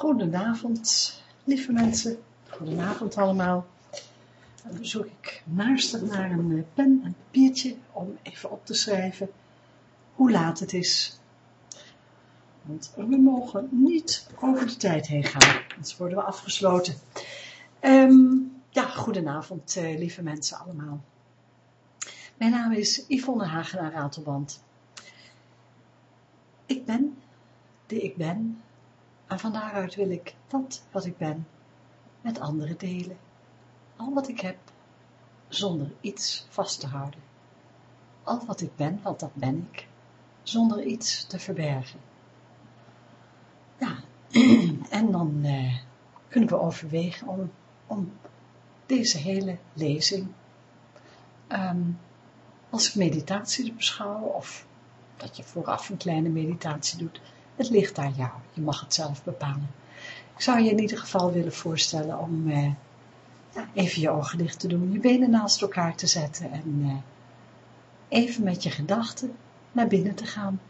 Goedenavond, lieve mensen. Goedenavond allemaal. Dan zoek ik naastig naar een eh, pen en papiertje om even op te schrijven hoe laat het is. Want we mogen niet over de tijd heen gaan, anders worden we afgesloten. Um, ja, goedenavond, uh, lieve mensen allemaal. Mijn naam is Yvonne Hagenaar Ratelband. Ik ben die ik ben en van daaruit wil ik dat wat ik ben met anderen delen. Al wat ik heb, zonder iets vast te houden. Al wat ik ben, want dat ben ik, zonder iets te verbergen. Ja, en dan eh, kunnen we overwegen om, om deze hele lezing um, als meditatie te beschouwen of dat je vooraf een kleine meditatie doet. Het ligt aan jou, je mag het zelf bepalen. Ik zou je in ieder geval willen voorstellen om eh, even je ogen dicht te doen, je benen naast elkaar te zetten en eh, even met je gedachten naar binnen te gaan.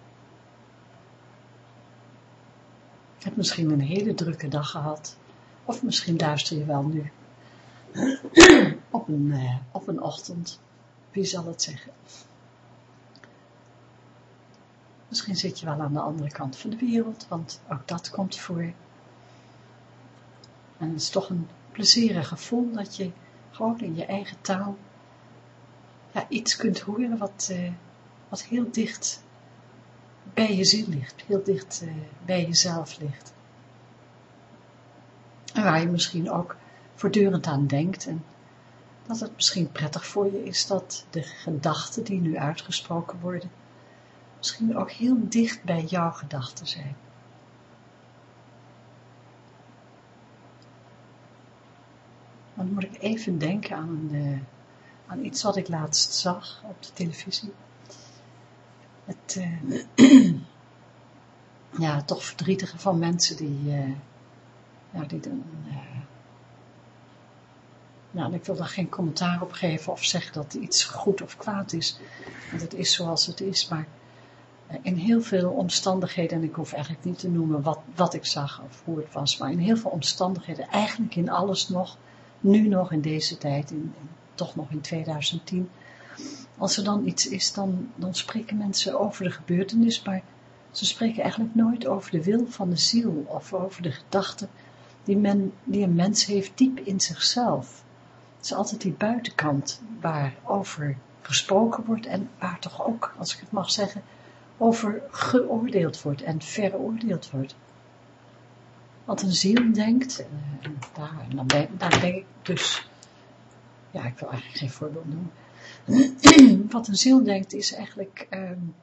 Je hebt misschien een hele drukke dag gehad, of misschien luister je wel nu op een, uh, op een ochtend, wie zal het zeggen. Misschien zit je wel aan de andere kant van de wereld, want ook dat komt voor. En het is toch een plezierig gevoel dat je gewoon in je eigen taal ja, iets kunt horen wat, uh, wat heel dicht bij je ziel ligt, heel dicht uh, bij jezelf ligt. En waar je misschien ook voortdurend aan denkt en dat het misschien prettig voor je is dat de gedachten die nu uitgesproken worden, misschien ook heel dicht bij jouw gedachten zijn. Dan moet ik even denken aan, uh, aan iets wat ik laatst zag op de televisie. Het, uh, ja, toch verdrietige van mensen die, uh, ja, die dan, nou, ik wil daar geen commentaar op geven of zeggen dat iets goed of kwaad is, want het is zoals het is, maar in heel veel omstandigheden, en ik hoef eigenlijk niet te noemen wat, wat ik zag of hoe het was, maar in heel veel omstandigheden, eigenlijk in alles nog, nu nog in deze tijd, in, toch nog in 2010, als er dan iets is, dan, dan spreken mensen over de gebeurtenis, maar ze spreken eigenlijk nooit over de wil van de ziel of over de gedachten die, men, die een mens heeft diep in zichzelf. Het is altijd die buitenkant waarover gesproken wordt en waar toch ook, als ik het mag zeggen, over geoordeeld wordt en veroordeeld wordt. Wat een ziel denkt, en, en daar, dan ben, daar denk ik dus, ja, ik wil eigenlijk geen voorbeeld noemen. Wat een ziel denkt is eigenlijk, um,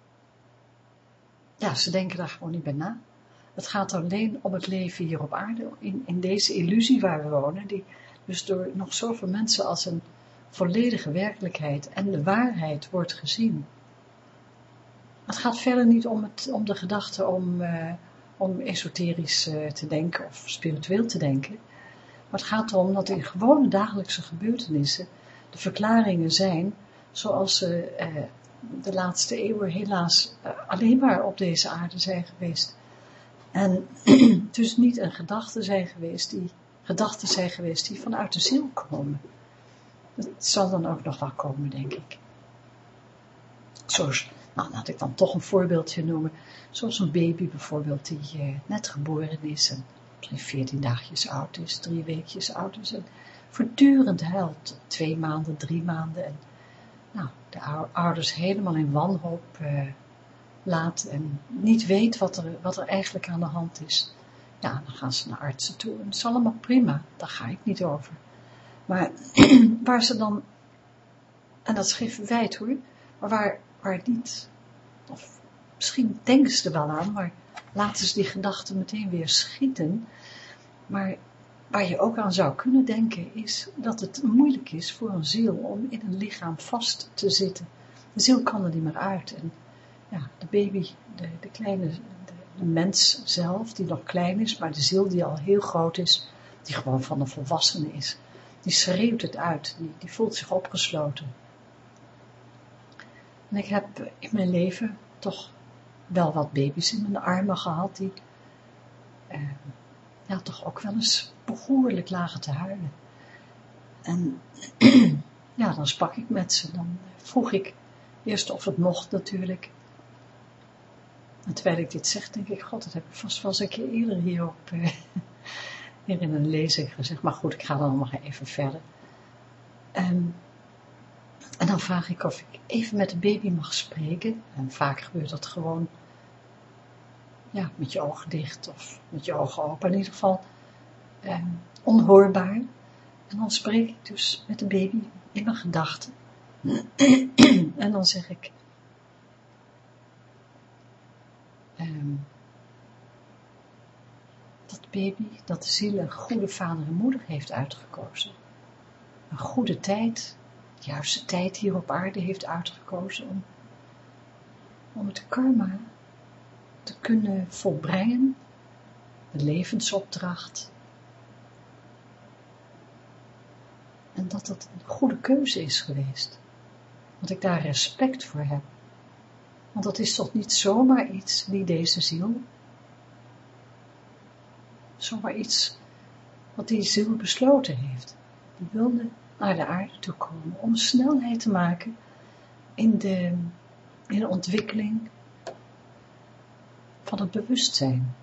ja, ze denken daar gewoon niet bij na. Het gaat alleen om het leven hier op aarde, in, in deze illusie waar we wonen, die dus door nog zoveel mensen als een volledige werkelijkheid en de waarheid wordt gezien. Het gaat verder niet om, het, om de gedachte om, uh, om esoterisch uh, te denken of spiritueel te denken. Maar het gaat erom dat in gewone dagelijkse gebeurtenissen de verklaringen zijn zoals ze uh, de laatste eeuwen helaas alleen maar op deze aarde zijn geweest. En dus niet een gedachte zijn geweest die, gedachten zijn geweest die vanuit de ziel komen. Dat zal dan ook nog wel komen, denk ik. Zoals nou, laat ik dan toch een voorbeeldje noemen. Zoals een baby bijvoorbeeld die uh, net geboren is en misschien 14 dagjes oud is, drie weekjes oud is en voortdurend huilt, twee maanden, drie maanden en nou, de ouders helemaal in wanhoop uh, laat en niet weet wat er, wat er eigenlijk aan de hand is. Ja, dan gaan ze naar artsen toe en het is allemaal prima, daar ga ik niet over. Maar waar ze dan, en dat geen verwijt hoor, maar waar waar niet, of misschien denken ze er wel aan, maar laten ze die gedachten meteen weer schieten. Maar waar je ook aan zou kunnen denken is dat het moeilijk is voor een ziel om in een lichaam vast te zitten. De ziel kan er niet meer uit en ja, de baby, de, de kleine, de mens zelf die nog klein is, maar de ziel die al heel groot is, die gewoon van een volwassene is, die schreeuwt het uit, die, die voelt zich opgesloten. En ik heb in mijn leven toch wel wat baby's in mijn armen gehad die, uh, ja, toch ook wel eens behoorlijk lagen te huilen. En ja, dan sprak ik met ze. Dan vroeg ik eerst of het mocht natuurlijk. En terwijl ik dit zeg, denk ik, god, dat heb ik vast wel eens een keer eerder hierop, eh, hier in een lezing gezegd. Maar goed, ik ga dan nog even verder. En, en dan vraag ik of ik even met de baby mag spreken. En vaak gebeurt dat gewoon, ja, met je ogen dicht of met je ogen open. In ieder geval eh, onhoorbaar. En dan spreek ik dus met de baby in mijn gedachten. en dan zeg ik, um, dat baby, dat de ziel een goede vader en moeder heeft uitgekozen. Een goede tijd, juiste tijd hier op aarde heeft uitgekozen om, om het karma te kunnen volbrengen, de levensopdracht, En dat dat een goede keuze is geweest. Dat ik daar respect voor heb. Want dat is toch niet zomaar iets die deze ziel, zomaar iets wat die ziel besloten heeft. Die wilde naar de aarde toe komen om snelheid te maken in de, in de ontwikkeling van het bewustzijn.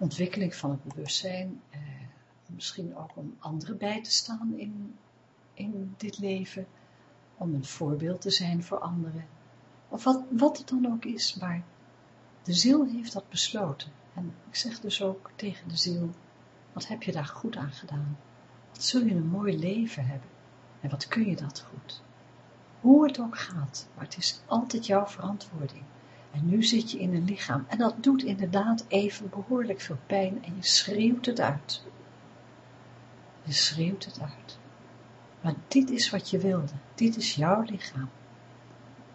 ontwikkeling van het bewustzijn, eh, misschien ook om anderen bij te staan in, in dit leven, om een voorbeeld te zijn voor anderen, of wat, wat het dan ook is, maar de ziel heeft dat besloten. En ik zeg dus ook tegen de ziel, wat heb je daar goed aan gedaan? Wat zul je een mooi leven hebben? En wat kun je dat goed? Hoe het ook gaat, maar het is altijd jouw verantwoording. En nu zit je in een lichaam en dat doet inderdaad even behoorlijk veel pijn en je schreeuwt het uit. Je schreeuwt het uit. Maar dit is wat je wilde. Dit is jouw lichaam.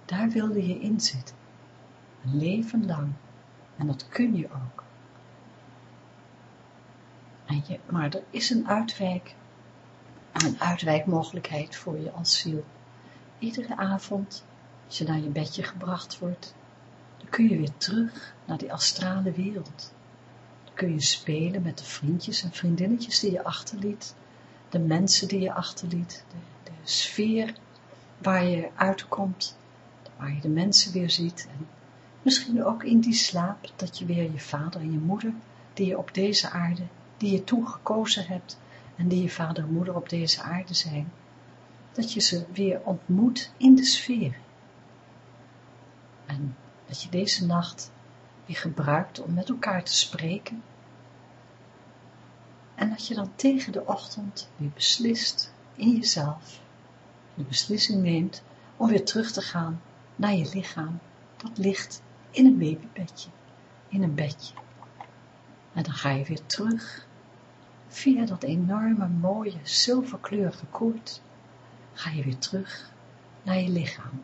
Daar wilde je in zitten. Een leven lang. En dat kun je ook. En je, maar er is een uitwijk, een uitwijkmogelijkheid voor je als ziel. Iedere avond, als je naar je bedje gebracht wordt, dan kun je weer terug naar die astrale wereld. Dan kun je spelen met de vriendjes en vriendinnetjes die je achterliet, de mensen die je achterliet, de, de sfeer waar je uitkomt, waar je de mensen weer ziet en misschien ook in die slaap dat je weer je vader en je moeder, die je op deze aarde, die je toen gekozen hebt en die je vader en moeder op deze aarde zijn, dat je ze weer ontmoet in de sfeer. En dat je deze nacht weer gebruikt om met elkaar te spreken en dat je dan tegen de ochtend weer beslist in jezelf, de beslissing neemt om weer terug te gaan naar je lichaam, dat ligt in een babybedje, in een bedje. En dan ga je weer terug, via dat enorme mooie zilverkleurige koord, ga je weer terug naar je lichaam.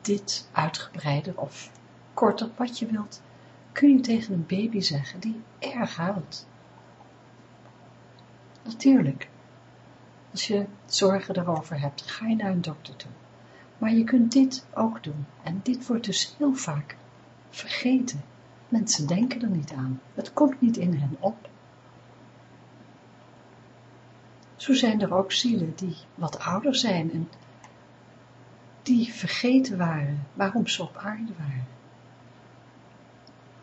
Dit uitgebreider of korter, wat je wilt, kun je tegen een baby zeggen die erg huilt. Natuurlijk, als je zorgen daarover hebt, ga je naar een dokter toe. Maar je kunt dit ook doen. En dit wordt dus heel vaak vergeten. Mensen denken er niet aan. Het komt niet in hen op. Zo zijn er ook zielen die wat ouder zijn en die vergeten waren waarom ze op aarde waren.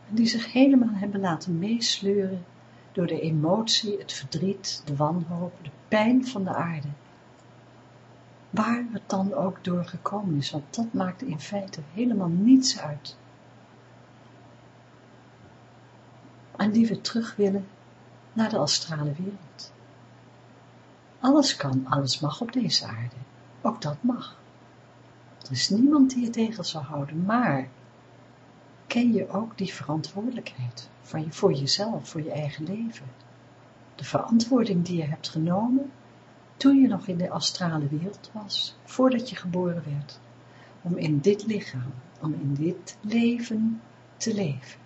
Die zich helemaal hebben laten meesleuren door de emotie, het verdriet, de wanhoop, de pijn van de aarde. Waar het dan ook door gekomen is, want dat maakt in feite helemaal niets uit. En die we terug willen naar de astrale wereld. Alles kan, alles mag op deze aarde. Ook dat mag. Er is niemand die je tegen zal houden, maar ken je ook die verantwoordelijkheid van je, voor jezelf, voor je eigen leven. De verantwoording die je hebt genomen toen je nog in de astrale wereld was, voordat je geboren werd, om in dit lichaam, om in dit leven te leven.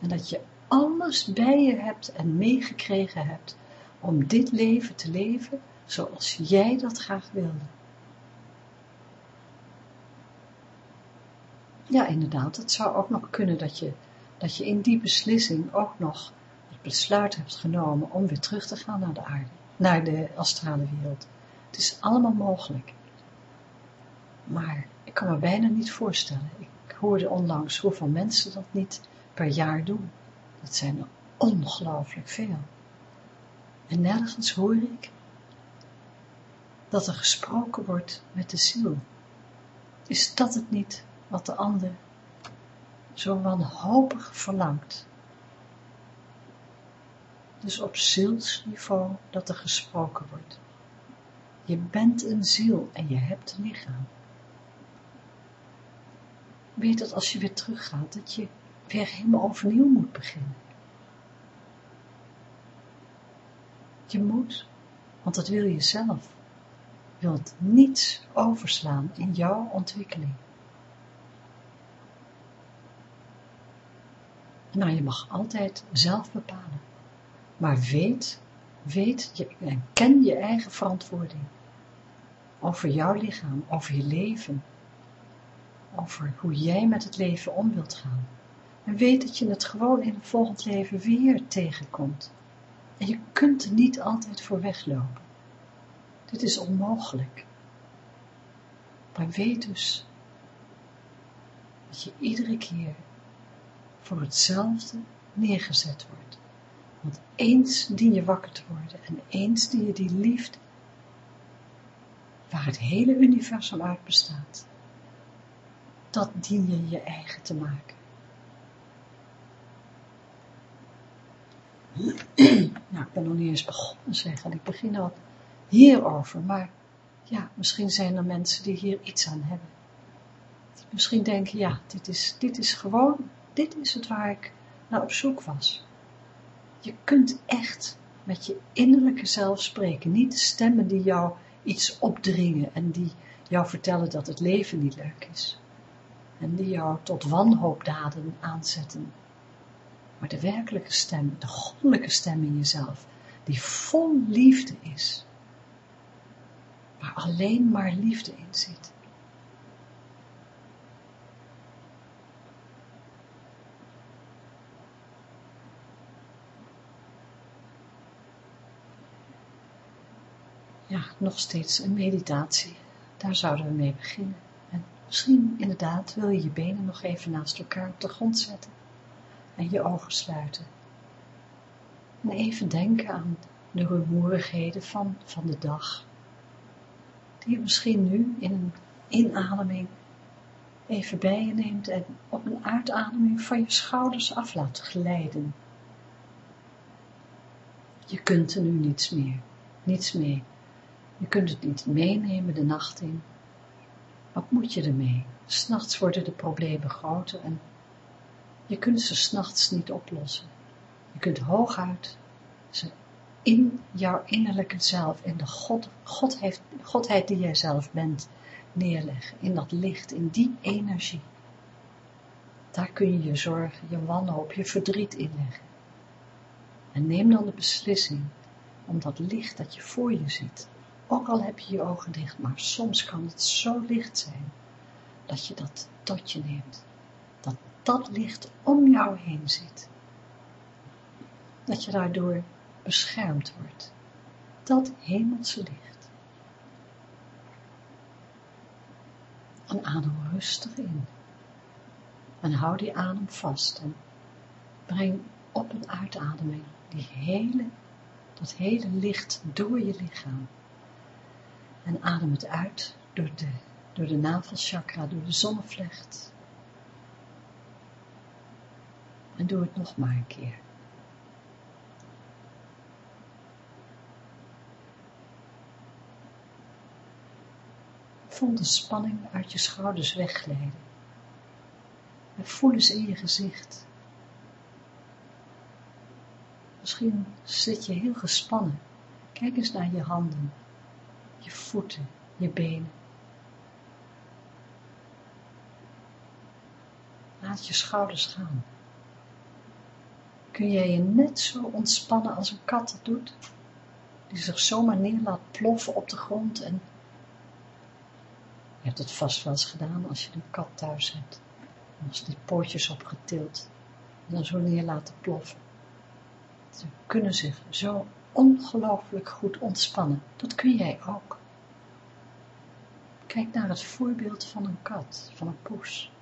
En dat je alles bij je hebt en meegekregen hebt om dit leven te leven zoals jij dat graag wilde. Ja, inderdaad, het zou ook nog kunnen dat je, dat je in die beslissing ook nog het besluit hebt genomen om weer terug te gaan naar de aarde, naar de astrale wereld. Het is allemaal mogelijk. Maar ik kan me bijna niet voorstellen. Ik hoorde onlangs hoeveel mensen dat niet per jaar doen. Dat zijn er ongelooflijk veel. En nergens hoor ik dat er gesproken wordt met de ziel. Is dat het niet wat de ander zo wanhopig verlangt? Dus op zielsniveau dat er gesproken wordt. Je bent een ziel en je hebt een lichaam. Weet dat als je weer teruggaat, dat je weer helemaal overnieuw moet beginnen. Je moet, want dat wil je zelf. Wilt niets overslaan in jouw ontwikkeling. Nou, je mag altijd zelf bepalen. Maar weet, weet en ken je eigen verantwoording. Over jouw lichaam, over je leven. Over hoe jij met het leven om wilt gaan. En weet dat je het gewoon in het volgend leven weer tegenkomt. En je kunt er niet altijd voor weglopen. Dit is onmogelijk. Maar weet dus dat je iedere keer voor hetzelfde neergezet wordt. Want eens dien je wakker te worden en eens dien je die liefde waar het hele universum uit bestaat. Dat dien je je eigen te maken. nou, ik ben nog niet eens begonnen zeggen. Ik begin al hierover, maar ja, misschien zijn er mensen die hier iets aan hebben. Misschien denken, ja, dit is, dit is gewoon, dit is het waar ik naar op zoek was. Je kunt echt met je innerlijke zelf spreken, niet de stemmen die jou iets opdringen en die jou vertellen dat het leven niet leuk is. En die jou tot wanhoopdaden aanzetten maar de werkelijke stem, de goddelijke stem in jezelf, die vol liefde is, waar alleen maar liefde in zit. Ja, nog steeds een meditatie. Daar zouden we mee beginnen. En misschien inderdaad wil je je benen nog even naast elkaar op de grond zetten en je ogen sluiten. En even denken aan de rumoerigheden van, van de dag, die je misschien nu in een inademing even bij je neemt en op een uitademing van je schouders af laat glijden. Je kunt er nu niets meer, niets mee. Je kunt het niet meenemen de nacht in. Wat moet je ermee? S'nachts worden de problemen groter en je kunt ze s'nachts niet oplossen. Je kunt hooguit ze in jouw innerlijke zelf, in de God, God heeft, Godheid die jij zelf bent, neerleggen. In dat licht, in die energie. Daar kun je je zorgen, je wanhoop, je verdriet inleggen. En neem dan de beslissing om dat licht dat je voor je ziet, ook al heb je je ogen dicht, maar soms kan het zo licht zijn, dat je dat tot je neemt dat licht om jou heen zit. Dat je daardoor beschermd wordt. Dat hemelse licht. En adem rustig in. En hou die adem vast en breng op een uitademing die hele, dat hele licht door je lichaam. En adem het uit door de, door de navelchakra, door de zonnevlecht, En doe het nog maar een keer. Voel de spanning uit je schouders wegglijden. En voel eens in je gezicht. Misschien zit je heel gespannen. Kijk eens naar je handen, voeten, je benen. Laat je schouders gaan kun jij je net zo ontspannen als een kat het doet? die zich zomaar neer laat ploffen op de grond en je hebt het vast wel eens gedaan als je een kat thuis hebt. Als die pootjes opgetild en dan zo neer laten ploffen. Ze kunnen zich zo ongelooflijk goed ontspannen. Dat kun jij ook. Kijk naar het voorbeeld van een kat, van een poes.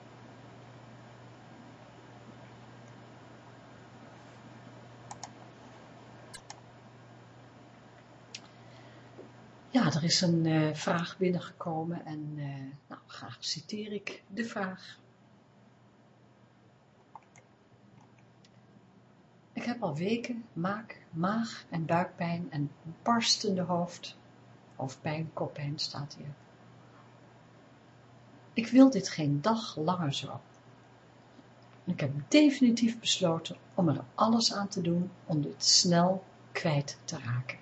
Ja, er is een uh, vraag binnengekomen en uh, nou, graag citeer ik de vraag. Ik heb al weken maak, maag- en buikpijn en barstende hoofd, hoofdpijn, koppijn staat hier. Ik wil dit geen dag langer zo. Ik heb definitief besloten om er alles aan te doen om dit snel kwijt te raken.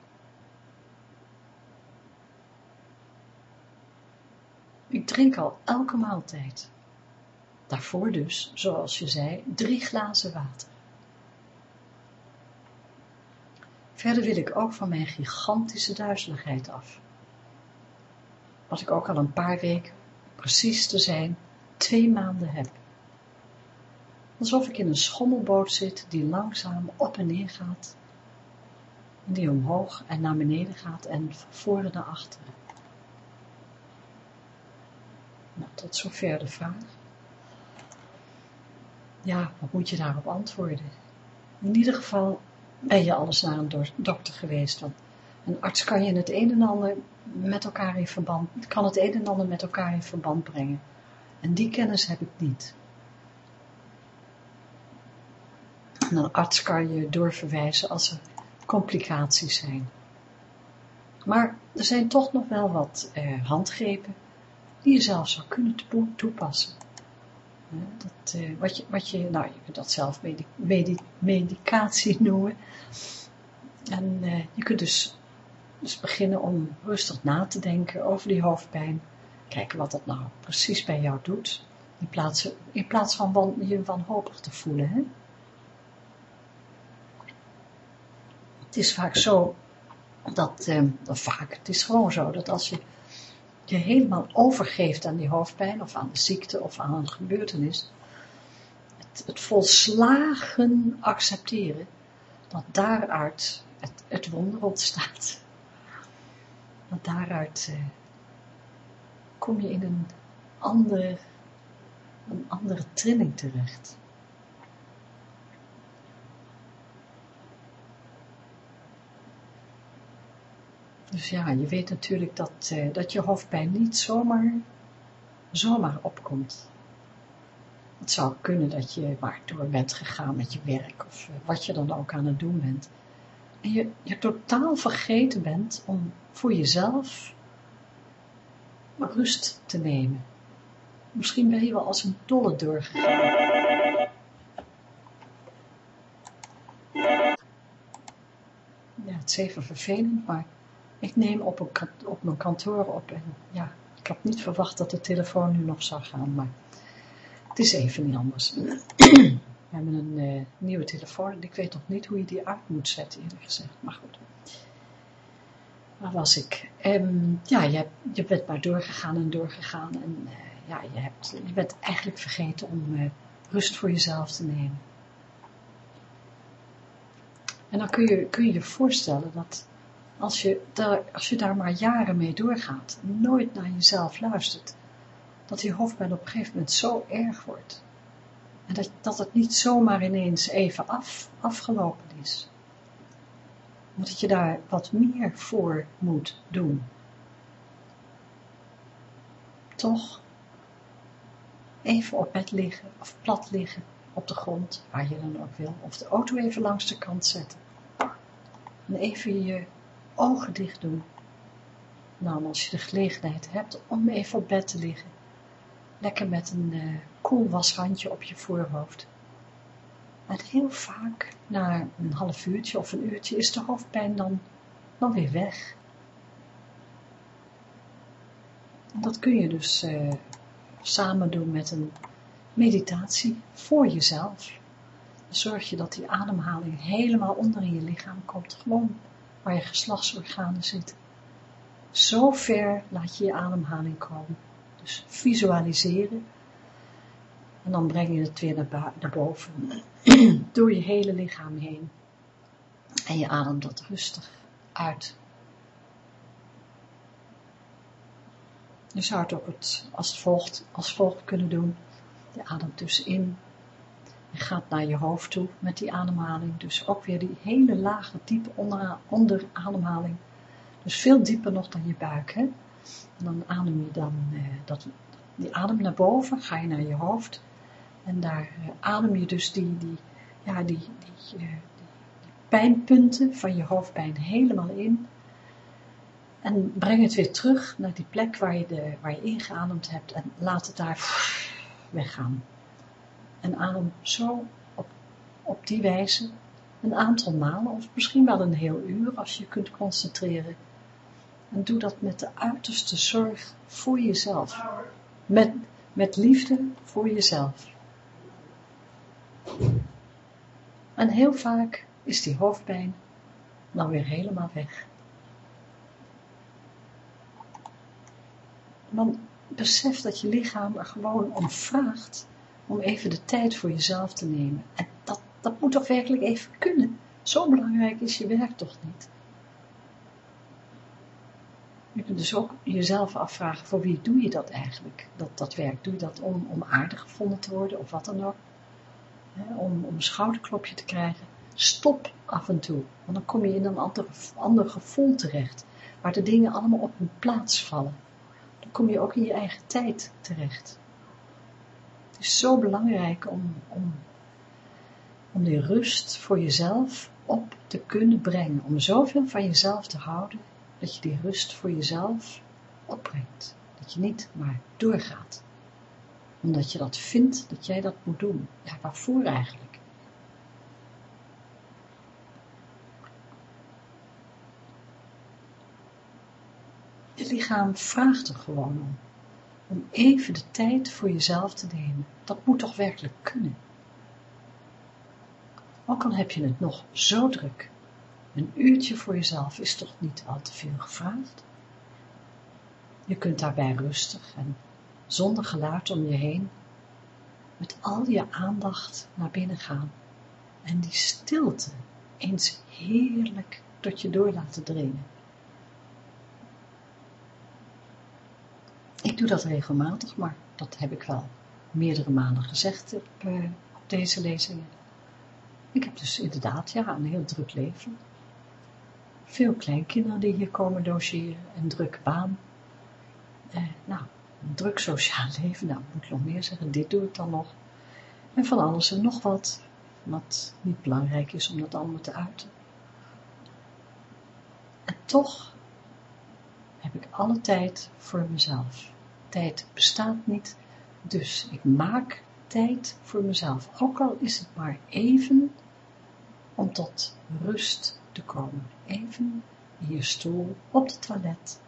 Ik drink al elke maaltijd. Daarvoor dus, zoals je zei, drie glazen water. Verder wil ik ook van mijn gigantische duizeligheid af. Wat ik ook al een paar weken, precies te zijn, twee maanden heb. Alsof ik in een schommelboot zit die langzaam op en neer gaat, en die omhoog en naar beneden gaat en van voren naar achteren. Nou, tot zover de vraag. Ja, wat moet je daarop antwoorden? In ieder geval ben je alles naar een dokter geweest, want een arts kan je het een en ander met elkaar in verband, kan het een en ander met elkaar in verband brengen. En die kennis heb ik niet. En een arts kan je doorverwijzen als er complicaties zijn. Maar er zijn toch nog wel wat eh, handgrepen die je zelf zou kunnen toepassen. Dat, uh, wat, je, wat je, nou, je kunt dat zelf medicatie noemen. En uh, je kunt dus, dus beginnen om rustig na te denken over die hoofdpijn. Kijken wat dat nou precies bij jou doet. In plaats, in plaats van wan, je wanhopig te voelen. Hè? Het is vaak zo dat, uh, vaak, het is gewoon zo dat als je je helemaal overgeeft aan die hoofdpijn of aan de ziekte of aan een gebeurtenis, het, het volslagen accepteren, dat daaruit het wonder ontstaat. Want daaruit eh, kom je in een andere, een andere trilling terecht. Dus ja, je weet natuurlijk dat, uh, dat je hoofdpijn niet zomaar, zomaar opkomt. Het zou kunnen dat je maar door bent gegaan met je werk of uh, wat je dan ook aan het doen bent. En je, totaal vergeten bent om voor jezelf rust te nemen. Misschien ben je wel als een dolle doorgegaan. Ja, het is even vervelend, maar ik neem op, op mijn kantoor op en ja, ik had niet verwacht dat de telefoon nu nog zou gaan, maar het is even niet anders. We hebben een uh, nieuwe telefoon en ik weet nog niet hoe je die uit moet zetten, eerlijk gezegd, maar goed. Waar was ik? Um, ja, je, je, bent maar doorgegaan en doorgegaan en uh, ja, je, hebt, je bent eigenlijk vergeten om uh, rust voor jezelf te nemen. En dan kun je kun je, je voorstellen dat als je, daar, als je daar maar jaren mee doorgaat, nooit naar jezelf luistert, dat die hoofdpijn op een gegeven moment zo erg wordt. En dat, dat het niet zomaar ineens even af, afgelopen is. Maar dat je daar wat meer voor moet doen. Toch even op bed liggen of plat liggen op de grond, waar je dan ook wil, of de auto even langs de kant zetten. En even je ogen dicht doen. Nou, als je de gelegenheid hebt om even op bed te liggen, lekker met een uh, koel washandje op je voorhoofd. En heel vaak, na een half uurtje of een uurtje, is de hoofdpijn dan, dan weer weg. En dat kun je dus uh, samen doen met een meditatie voor jezelf. zorg je dat die ademhaling helemaal onder in je lichaam komt. Gewoon waar je geslachtsorganen zitten. Zo ver laat je je ademhaling komen. Dus visualiseren. En dan breng je het weer naar, boven. Door je hele lichaam heen. En je ademt dat rustig uit. Je zou het ook het als, volgt, als volgt kunnen doen. Je ademt dus in. Je gaat naar je hoofd toe met die ademhaling. Dus ook weer die hele lage, diepe onder, onderademhaling. Dus veel dieper nog dan je buik. Hè? En dan adem je dan eh, dat, die adem naar boven, ga je naar je hoofd. En daar eh, adem je dus die, die, ja, die, die, eh, die pijnpunten van je hoofdpijn helemaal in. En breng het weer terug naar die plek waar je, de, waar je ingeademd hebt en laat het daar weggaan. En adem zo op, op die wijze een aantal malen, of misschien wel een heel uur als je kunt concentreren. En doe dat met de uiterste zorg voor jezelf. Met, met liefde voor jezelf. En heel vaak is die hoofdpijn dan weer helemaal weg. Dan besef dat je lichaam er gewoon om vraagt om even de tijd voor jezelf te nemen. En dat, dat moet toch werkelijk even kunnen. Zo belangrijk is je werk toch niet. Je kunt dus ook jezelf afvragen, voor wie doe je dat eigenlijk? Dat, dat werk, doe je dat om, om aardig gevonden te worden of wat dan ook? Om, een schouderklopje te krijgen. Stop af en toe, want dan kom je in een ander, ander gevoel terecht, waar de dingen allemaal op hun plaats vallen. Dan kom je ook in je eigen tijd terecht. Het is zo belangrijk om, om, om die rust voor jezelf op te kunnen brengen, om zoveel van jezelf te houden, dat je die rust voor jezelf opbrengt. Dat je niet maar doorgaat. Omdat je dat vindt dat jij dat moet doen. Ja, waarvoor eigenlijk? Je lichaam vraagt er gewoon om. Om even de tijd voor jezelf te nemen. Dat moet toch werkelijk kunnen. Ook al heb je het nog zo druk. Een uurtje voor jezelf is toch niet al te veel gevraagd? Je kunt daarbij rustig en zonder geluid om je heen, met al je aandacht naar binnen gaan en die stilte eens heerlijk tot je door laten dringen. Ik doe dat regelmatig, maar dat heb ik wel meerdere malen gezegd op, uh, op deze lezingen. Ik heb dus inderdaad ja, een heel druk leven veel kleinkinderen die hier komen logeren, een drukke baan. Eh, nou, druk sociaal leven, nou moet ik nog meer zeggen, dit doe ik dan nog. En van alles en nog wat, wat niet belangrijk is om dat allemaal te uiten. En toch heb ik alle tijd voor mezelf. Tijd bestaat niet, dus ik maak tijd voor mezelf. Ook al is het maar even om tot rust te komen. Even in je stoel, op het toilet,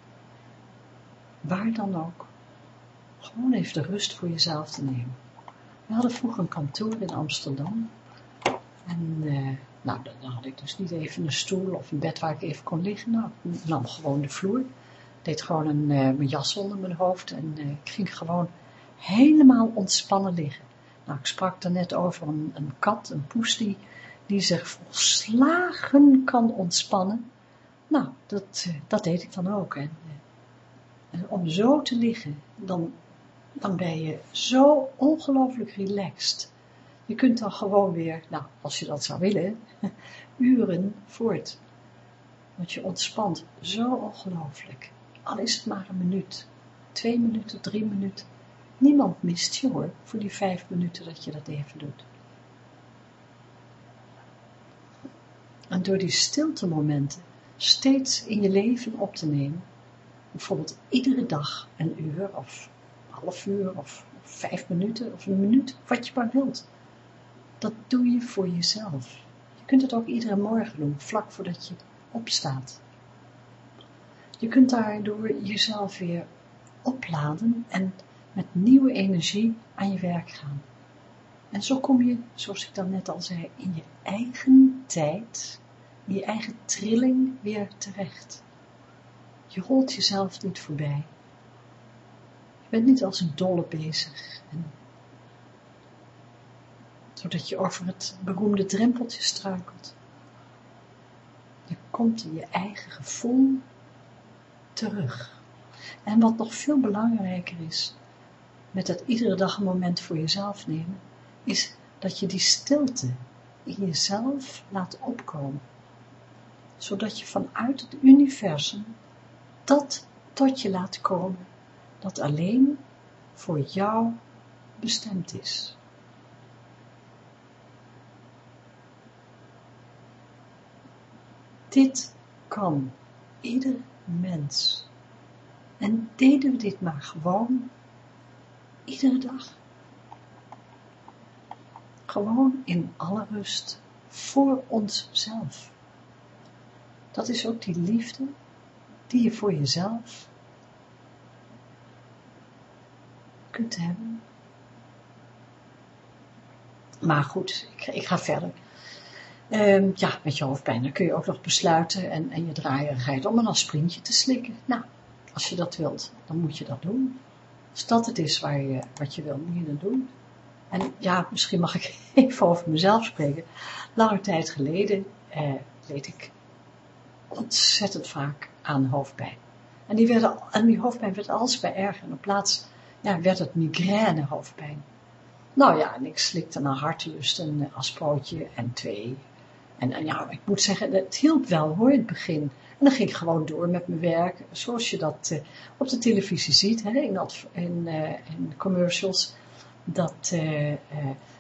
waar dan ook. Gewoon even de rust voor jezelf te nemen. We hadden vroeger een kantoor in Amsterdam. En uh, nou, dan had ik dus niet even een stoel of een bed waar ik even kon liggen. Nou, ik nam gewoon de vloer. Deed gewoon een, uh, mijn jas onder mijn hoofd. En uh, ik ging gewoon helemaal ontspannen liggen. Nou, ik sprak er net over een, een kat, een poes die die zich volslagen kan ontspannen. Nou, dat, eh, dat deed ik dan ook. En, en om zo te liggen, dan, dan ben je zo ongelooflijk relaxed. Je kunt dan gewoon weer, nou, als je dat zou willen, uren voort. Want je ontspant zo ongelooflijk. Al is het maar een minuut, twee minuten, drie minuten. Niemand mist je hoor, voor die vijf minuten dat je dat even doet. En door die stilte momenten steeds in je leven op te nemen, bijvoorbeeld iedere dag een uur of half uur of vijf minuten of een minuut, wat je maar wilt. Dat doe je voor jezelf. Je kunt het ook iedere morgen doen, vlak voordat je opstaat. Je kunt daardoor jezelf weer opladen en met nieuwe energie aan je werk gaan. En zo kom je, zoals ik dan net al zei, in je eigen tijd in je eigen trilling weer terecht. Je rolt jezelf niet voorbij. Bent niet als een dolle bezig. En zodat je over het beroemde drempeltje struikelt. Je komt in je eigen gevoel terug. En wat nog veel belangrijker is, met dat iedere dag een moment voor jezelf nemen, is dat je die stilte in jezelf laat opkomen. Zodat je vanuit het universum dat tot je laat komen, dat alleen voor jou bestemd is. Dit kan ieder mens. En deden we dit maar gewoon, iedere dag. Gewoon in alle rust, voor onszelf. Dat is ook die liefde die je voor jezelf kunt hebben. Maar goed, ik, ik ga verder. Um, ja, met je hoofdpijn, dan kun je ook nog besluiten en, en je draaierigheid om een aspirintje te slikken. Nou, als je dat wilt, dan moet je dat doen. Als dat het is waar je, wat je wil, moet je dat doen. En ja, misschien mag ik even over mezelf spreken. Lange tijd geleden eh, leed ik ontzettend vaak aan hoofdpijn. En die, hoofdpijn werd alles bij erger. En op plaats ja, werd het migraine hoofdpijn. Nou ja, en ik slikte naar hartelust een asprootje en twee en, en, ja, ik moet zeggen, het hielp wel hoor, in het begin. En dan ging ik gewoon door met mijn werk, zoals je dat uh, op de televisie ziet, hè, in, in, uh, in commercials. Dat, uh,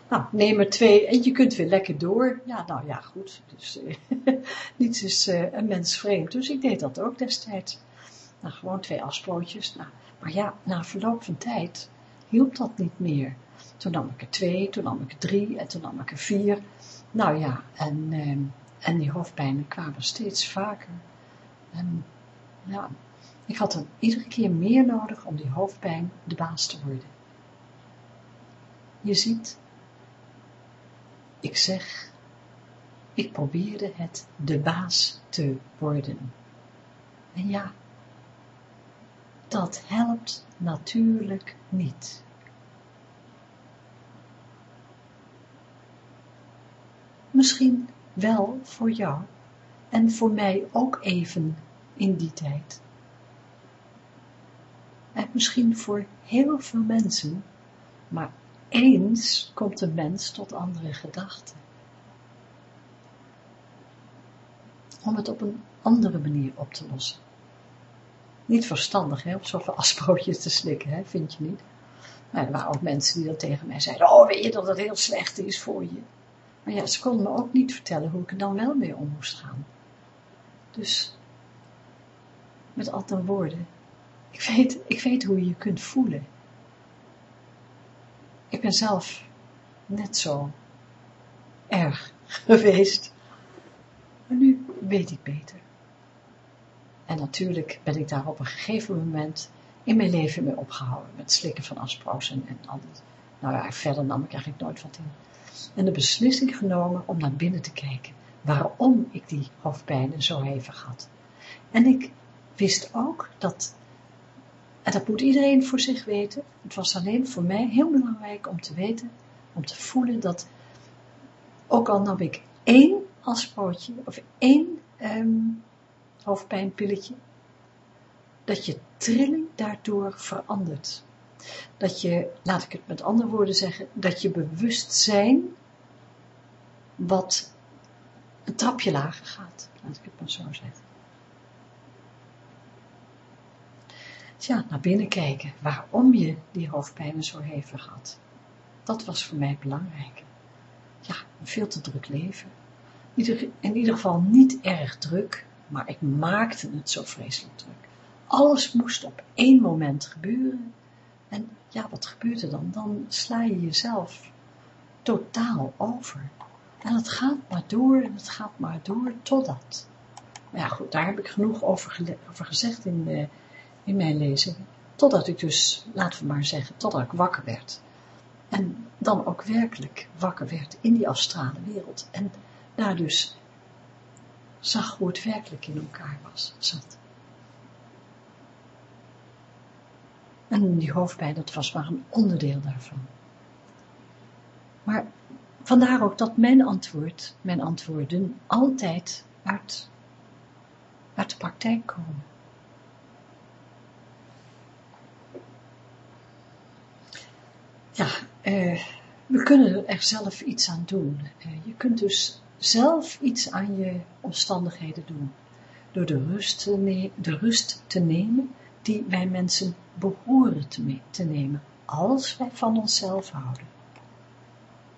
nou, neem er twee en je kunt weer lekker door. Ja, nou ja, goed. Dus niets is een mens vreemd. Dus ik deed dat ook destijds. Nou, gewoon twee afsprootjes. Nou, maar ja, na verloop van tijd hielp dat niet meer. Toen nam ik er twee, toen nam ik er drie en toen nam ik er vier. Nou ja, en, ehm, en die hoofdpijnen kwamen steeds vaker. En ja, ik had er iedere keer meer nodig om die hoofdpijn de baas te worden. Je ziet, ik zeg, ik probeerde het de baas te worden. En ja, dat helpt natuurlijk niet. misschien wel voor jou en voor mij ook even in die tijd. En misschien voor heel veel mensen, maar eens komt een mens tot andere gedachten. Om het op een andere manier op te lossen. Niet verstandig, hè, om zoveel asbroodjes te slikken, hè, vind je niet? Maar er waren ook mensen die dan tegen mij zeiden, oh, weet je dat het heel slecht is voor je? Maar ja, ze konden me ook niet vertellen hoe ik er dan wel mee om moest gaan. Dus, met andere woorden, ik weet, ik weet hoe je je kunt voelen. Ik ben zelf net zo erg geweest. Maar nu weet ik beter. En natuurlijk ben ik daar op een gegeven moment in mijn leven mee opgehouden. Met slikken van aspro's en, al dat. Nou ja, verder nam ik eigenlijk nooit wat in en de beslissing genomen om naar binnen te kijken, waarom ik die hoofdpijnen zo hevig had. En ik wist ook dat, en dat moet iedereen voor zich weten, het was alleen voor mij heel belangrijk om te weten, om te voelen dat, ook al nam ik één aspootje, of één um, hoofdpijnpilletje, dat je trilling daardoor verandert dat je, laat ik het met andere woorden zeggen, dat je bewustzijn wat een trapje lager gaat, laat ik het maar zo zeggen. Tja, naar binnen kijken, waarom je die hoofdpijn zo hevig had. Dat was voor mij belangrijk. Ja, een veel te druk leven. In ieder geval niet erg druk, maar ik maakte het zo vreselijk druk. Alles moest op één moment gebeuren en ja, wat gebeurt er dan? Dan sla je jezelf totaal over. En het gaat maar door en het gaat maar door totdat. Maar ja goed, daar heb ik genoeg over, over gezegd in, de, in mijn lezing. Totdat ik dus, laten we maar zeggen, totdat ik wakker werd. En dan ook werkelijk wakker werd in die astrale wereld. En daar dus zag hoe het werkelijk in elkaar was, zat. En die hoofdpijn, dat was maar een onderdeel daarvan. Maar vandaar ook dat mijn antwoord, mijn antwoorden altijd uit, uit de praktijk komen. Ja, eh, we kunnen er zelf iets aan doen. Eh, je kunt dus zelf iets aan je omstandigheden doen. Door de rust te, de rust te nemen die wij mensen behoren te, te nemen. Als wij van onszelf houden.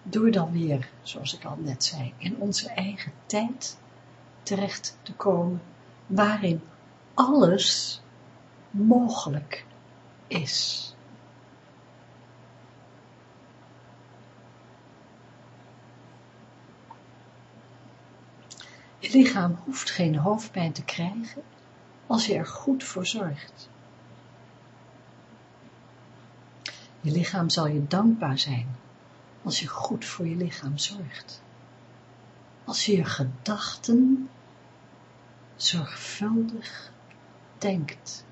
Door dan weer, zoals ik al net zei, in onze eigen tijd terecht te komen. Waarin alles mogelijk is. Lichaam hoeft geen hoofdpijn te krijgen als je er goed voor zorgt. Je lichaam zal je dankbaar zijn als je goed voor je lichaam zorgt. Als je je gedachten zorgvuldig denkt.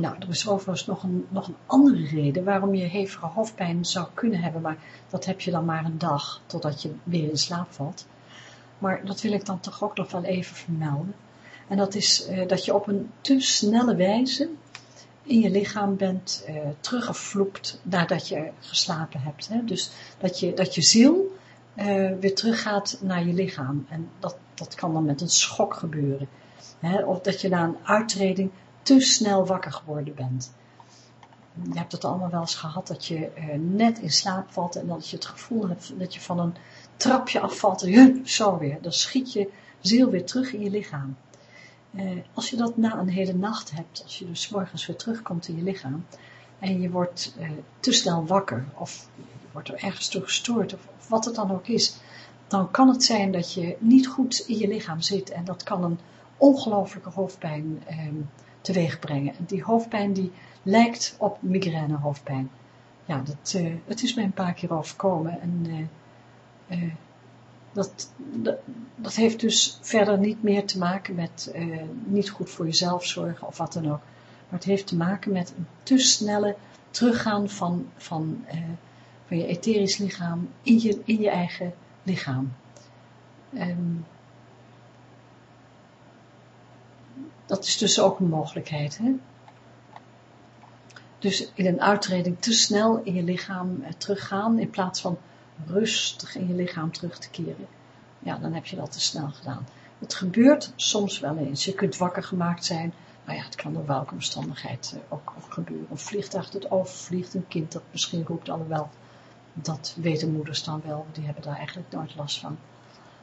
Nou, er is overigens nog een, nog een andere reden waarom je hevige hoofdpijn zou kunnen hebben, maar dat heb je dan maar een dag, totdat je weer in slaap valt. Maar dat wil ik dan toch ook nog wel even vermelden. En dat is eh, dat je op een te snelle wijze in je lichaam bent eh, teruggevloept nadat je geslapen hebt. Hè? Dus dat je, dat je ziel eh, weer teruggaat naar je lichaam. En dat, dat kan dan met een schok gebeuren. Hè? Of dat je na een uittreding te snel wakker geworden bent. Je hebt het allemaal wel eens gehad dat je eh, net in slaap valt en dat je het gevoel hebt dat je van een trapje afvalt en zo weer. Dan schiet je ziel weer terug in je lichaam. Eh, als je dat na een hele nacht hebt, als je dus morgens weer terugkomt in je lichaam en je wordt eh, te snel wakker of je wordt er ergens toe gestoord of, of wat het dan ook is, dan kan het zijn dat je niet goed in je lichaam zit en dat kan een ongelooflijke hoofdpijn ehm, teweeg brengen. En die hoofdpijn die lijkt op migraine hoofdpijn. Ja, dat, uh, het is mij een paar keer overkomen en uh, uh, dat, dat, heeft dus verder niet meer te maken met niet goed voor jezelf zorgen of wat dan ook. Maar het heeft te maken met een te snelle teruggaan van, van, van je etherisch lichaam in je, in je eigen lichaam. Um, Dat is dus ook een mogelijkheid. Hè? Dus in een uitreding te snel in je lichaam eh, teruggaan, in plaats van rustig in je lichaam terug te keren. Ja, dan heb je dat te snel gedaan. Het gebeurt soms wel eens. Je kunt wakker gemaakt zijn. Nou ja, het kan door welke omstandigheid eh, ook, ook gebeuren. Een vliegtuig dat overvliegt, een kind dat misschien roept, alhoewel, dat weten moeders dan wel, die hebben daar eigenlijk nooit last van.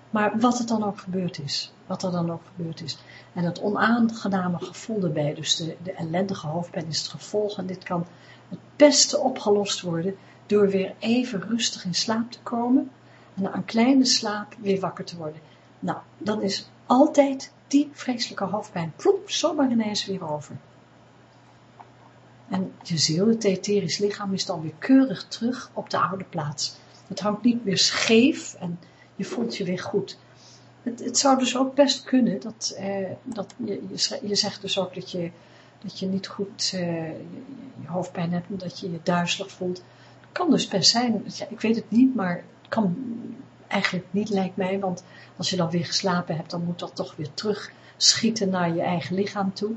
Maar wat het dan ook gebeurd is, wat er dan ook gebeurd is. En het onaangename gevoel erbij, dus de, de ellendige hoofdpijn is het gevolg. En dit kan het beste opgelost worden door weer even rustig in slaap te komen. En na een kleine slaap weer wakker te worden. Nou, dan is altijd die vreselijke hoofdpijn, ploep, zomaar ineens weer over. En je ziel, het etherisch lichaam, is dan weer keurig terug op de oude plaats. Het hangt niet meer scheef en je voelt je weer goed. Het, het zou dus ook best kunnen, dat, eh, dat je, je, zegt dus ook dat je, dat je niet goed eh, je, hoofdpijn hebt en dat je je duizelig voelt. Het kan dus best zijn, ik weet het niet, maar het kan eigenlijk niet, lijkt mij, want als je dan weer geslapen hebt, dan moet dat toch weer terugschieten naar je eigen lichaam toe.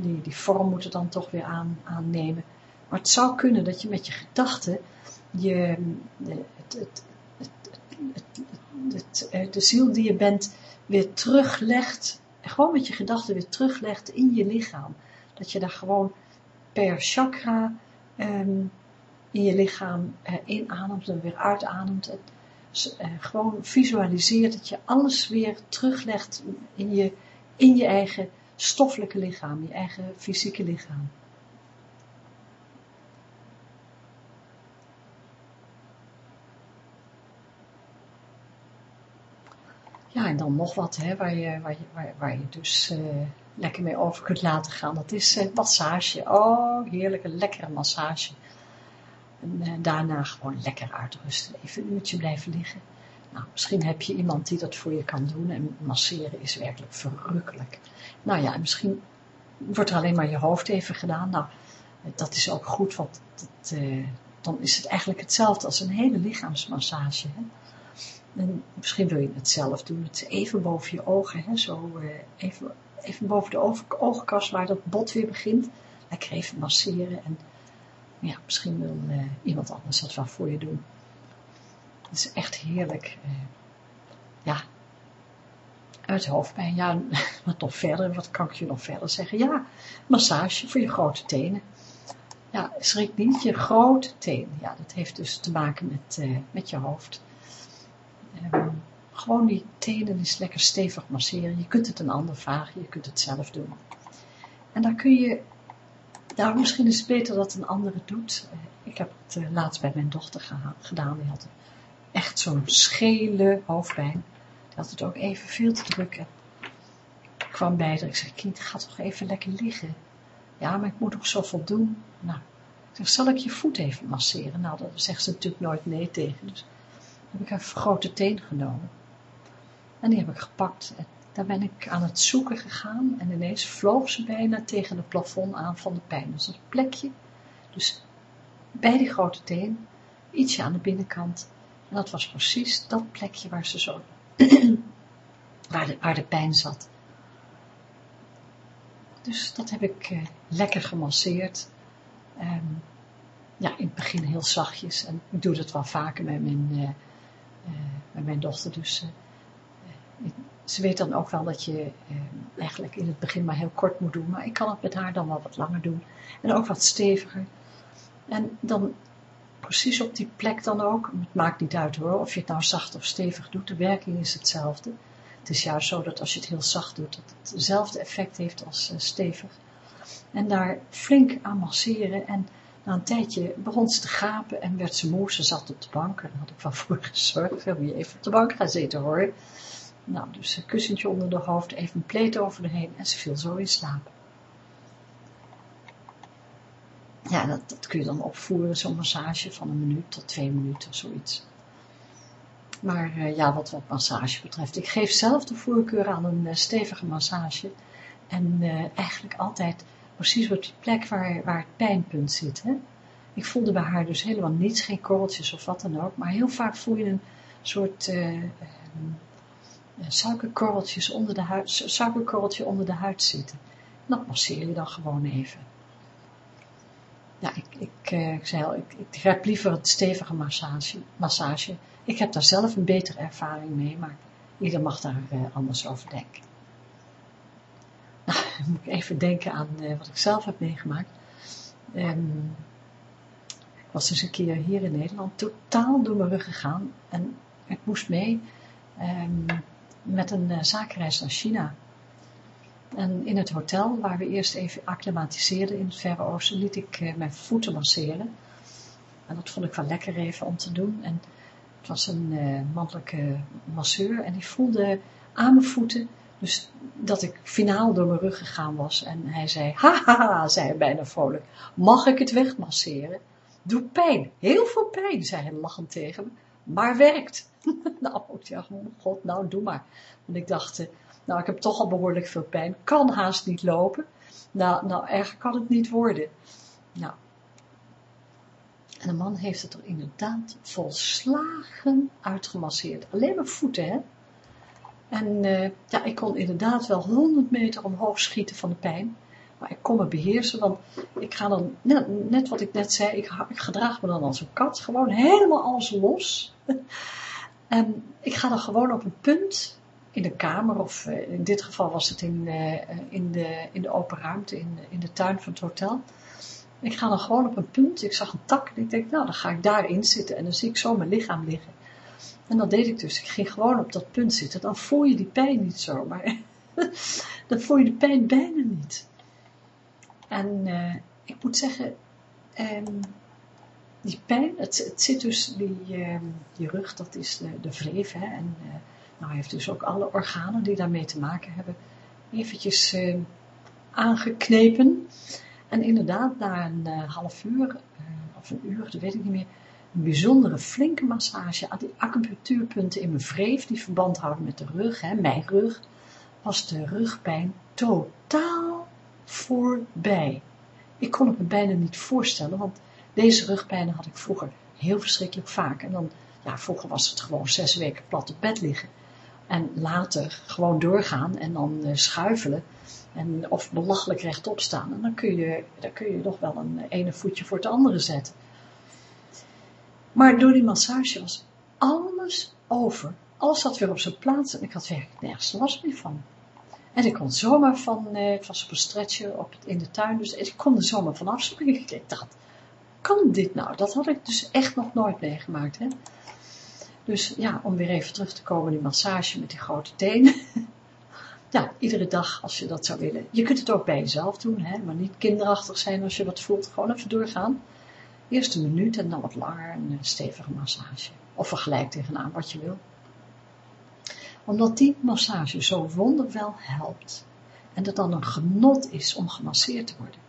die, die vorm moet het dan toch weer aan, aannemen. Maar het zou kunnen dat je met je gedachten je, het, het, het, het, eh, de ziel die je bent weer teruglegt, gewoon met je gedachten weer teruglegt in je lichaam. Dat je daar gewoon per chakra um, in je lichaam uh, inademt en weer uitademt. En, uh, gewoon visualiseert dat je alles weer teruglegt in je, in je eigen stoffelijke lichaam, je eigen fysieke lichaam. Ja, en dan nog wat, hè, waar, je, waar, je, waar, je dus uh, lekker mee over kunt laten gaan. Dat is uh, massage. Oh, heerlijke, lekkere massage. En uh, daarna gewoon lekker uitrusten. Even een uurtje blijven liggen. Nou, misschien heb je iemand die dat voor je kan doen. En masseren is werkelijk verrukkelijk. Nou ja, en misschien wordt er alleen maar je hoofd even gedaan. Nou, dat is ook goed, want dan is het eigenlijk hetzelfde als een hele lichaamsmassage. Hè? En misschien wil je het zelf doen, het even boven je ogen, hè? zo uh, even, even boven de ogenkast waar dat bot weer begint. Lekker even masseren en ja, misschien wil uh, iemand anders dat wel voor je doen. Het is echt heerlijk. ja, uit hoofdpijn. Ja, wat nog verder, wat kan ik je nog verder zeggen? Ja, massage voor je grote tenen. Ja, schrik niet, je grote tenen. Ja, dat heeft dus te maken met, met je hoofd. Um, gewoon die tenen eens lekker stevig masseren. Je kunt het een ander vragen, je kunt het zelf doen. En dan kun je, nou misschien is het beter dat een ander het doet. Uh, ik heb het uh, laatst bij mijn dochter gedaan. Die had echt zo'n schele hoofdpijn. Die had het ook even veel te druk. En ik kwam bij haar. Ik zei, kind, ga toch even lekker liggen. Ja, maar ik moet nog zoveel doen. Nou, ik zeg, zal ik je voet even masseren? Nou, daar zegt ze natuurlijk nooit nee tegen. Dus heb ik een grote teen genomen. En die heb ik gepakt. En daar ben ik aan het zoeken gegaan. En ineens vloog ze bijna tegen het plafond aan van de pijn. Dus dat plekje. Dus bij die grote teen. Ietsje aan de binnenkant. En dat was precies dat plekje waar ze zo... waar, de, waar de pijn zat. Dus dat heb ik uh, lekker gemasseerd. Um, ja, in het begin heel zachtjes. En ik doe dat wel vaker met mijn, uh, met mijn dochter. Dus ik, ze weet dan ook wel dat je eigenlijk in het begin maar heel kort moet doen. Maar ik kan het met haar dan wel wat langer doen. En ook wat steviger. En dan precies op die plek dan ook. Het maakt niet uit hoor, of je het nou zacht of stevig doet. De werking is hetzelfde. Het is juist zo dat als je het heel zacht doet, dat het hetzelfde effect heeft als stevig. En daar flink aan masseren en na een tijdje begon ze te gapen en werd ze moe. Ze zat op de bank en daar had ik wel voor gezorgd. Wil je even op de bank gaan zitten hoor. Nou, dus een kussentje onder de hoofd, even een pleet over de heen en ze viel zo in slaap. Ja, dat, dat kun je dan opvoeren, zo'n massage van een minuut tot twee minuten, zoiets. Maar uh, ja, wat, wat massage betreft, ik geef zelf de voorkeur aan een uh, stevige massage. En uh, eigenlijk altijd precies op die plek waar, waar het pijnpunt zit. Hè? Ik voelde bij haar dus helemaal niets, geen korreltjes of wat dan ook. Maar heel vaak voel je een soort suikerkorreltjes onder de huid, suikerkorreltje onder de huid zitten. En dat masseer je dan gewoon even. Ja, ik, ik, ik zei al, ik, ik grijp liever het stevige massage, massage ik heb daar zelf een betere ervaring mee, maar ieder mag daar anders over denken. Moet ik even denken aan uh, wat ik zelf heb meegemaakt. Um, ik was dus een keer hier in Nederland totaal door mijn rug gegaan en ik moest mee um, met een uh, zakenreis naar China. En in het hotel, waar we eerst even acclimatiseerden in het Verre Oosten, liet ik mijn voeten masseren. En dat vond ik wel lekker even om te doen. En het was een mannelijke masseur en die voelde aan mijn voeten dus dat ik finaal door mijn rug gegaan was. En hij zei, haha, zei hij bijna vrolijk, mag ik het wegmasseren? Doe pijn, heel veel pijn, zei hij lachend tegen me, maar werkt. nou, oh god, nou doe maar. Want ik dacht, uh, nou ik heb toch al behoorlijk veel pijn, kan haast niet lopen. Nou, nou erger kan het niet worden. Nou, en de man heeft het er inderdaad volslagen uitgemasseerd. Alleen maar voeten, hè. En uh, ja, ik kon inderdaad wel 100 meter omhoog schieten van de pijn. Maar ik kon me beheersen, want ik ga dan, net, wat ik net zei, ik, ik, gedraag me dan als een kat. Gewoon helemaal alles los. en ik ga dan gewoon op een punt in de kamer, of uh, in dit geval was het in, uh, in, de, in de open ruimte, in, in de tuin van het hotel ik ga dan gewoon op een punt, ik zag een tak en ik denk, nou dan ga ik daarin zitten en dan zie ik zo mijn lichaam liggen. En dat deed ik dus, ik ging gewoon op dat punt zitten, dan voel je die pijn niet zo, maar dan voel je de pijn bijna niet. En uh, ik moet zeggen, um, die pijn, het, zit dus, die, uh, die rug, dat is de, de hè, en uh, Nou, heeft dus ook alle organen die daarmee te maken hebben, eventjes uh, aangeknepen. En inderdaad, na een uh, half uur, of een uur, dat weet ik niet meer, een bijzondere flinke massage aan die acupunctuurpunten in mijn wreef, die verband houden met de rug, hè, mijn rug, was de rugpijn totaal voorbij. Ik kon het me bijna niet voorstellen, want deze rugpijnen had ik vroeger heel verschrikkelijk vaak. En dan, ja, vroeger was het gewoon zes weken plat op bed liggen. En later gewoon doorgaan en dan uh, schuifelen. En, of belachelijk rechtop staan. En dan kun je, dan kun je nog wel een ene voetje voor het andere zetten. Maar door die massage was alles over. Alles zat weer op zijn plaats en ik had werkelijk nergens last meer van. En ik kon zomaar van, uh, ik was op een stretcher op, in de tuin, dus ik kon er zomaar van afspringen. Ik dacht, kan dit nou? Dat had ik dus echt nog nooit meegemaakt. Hè? Dus ja, om weer even terug te komen, die massage met die grote tenen. ja, iedere dag als je dat zou willen. Je kunt het ook bij jezelf doen, hè? maar niet kinderachtig zijn als je wat voelt. Gewoon even doorgaan. Eerst een minuut en dan wat langer een stevige massage. Of vergelijk tegenaan wat je wil. Omdat die massage zo wonderwel helpt. En dat dan een genot is om gemasseerd te worden.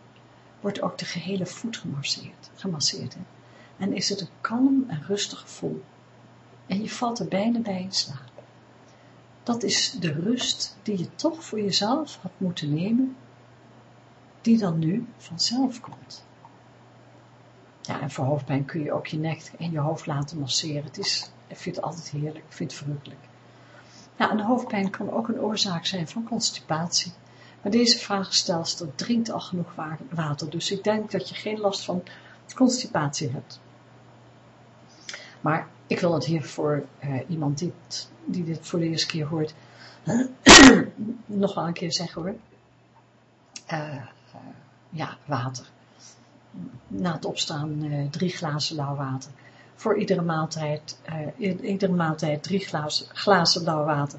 Wordt ook de gehele voet gemasseerd. gemasseerd? En is het een kalm en rustig gevoel. En je valt er bijna bij in slaap. Dat is de rust die je toch voor jezelf had moeten nemen. Die dan nu vanzelf komt. Ja, en voor hoofdpijn kun je ook je nek en je hoofd laten masseren. Het is, ik vind het altijd heerlijk, ik vind het verrukkelijk. Ja, en hoofdpijn kan ook een oorzaak zijn van constipatie. Maar deze vraagstelster drinkt al genoeg water, dus ik denk dat je geen last van constipatie hebt. Maar ik wil het hier voor uh, iemand die, die dit voor de eerste keer hoort, nog wel een keer zeggen hoor. Uh, ja, water na het opstaan uh, drie glazen lauw water. Voor iedere maaltijd, uh, iedere maaltijd drie glazen, glazen lauw water.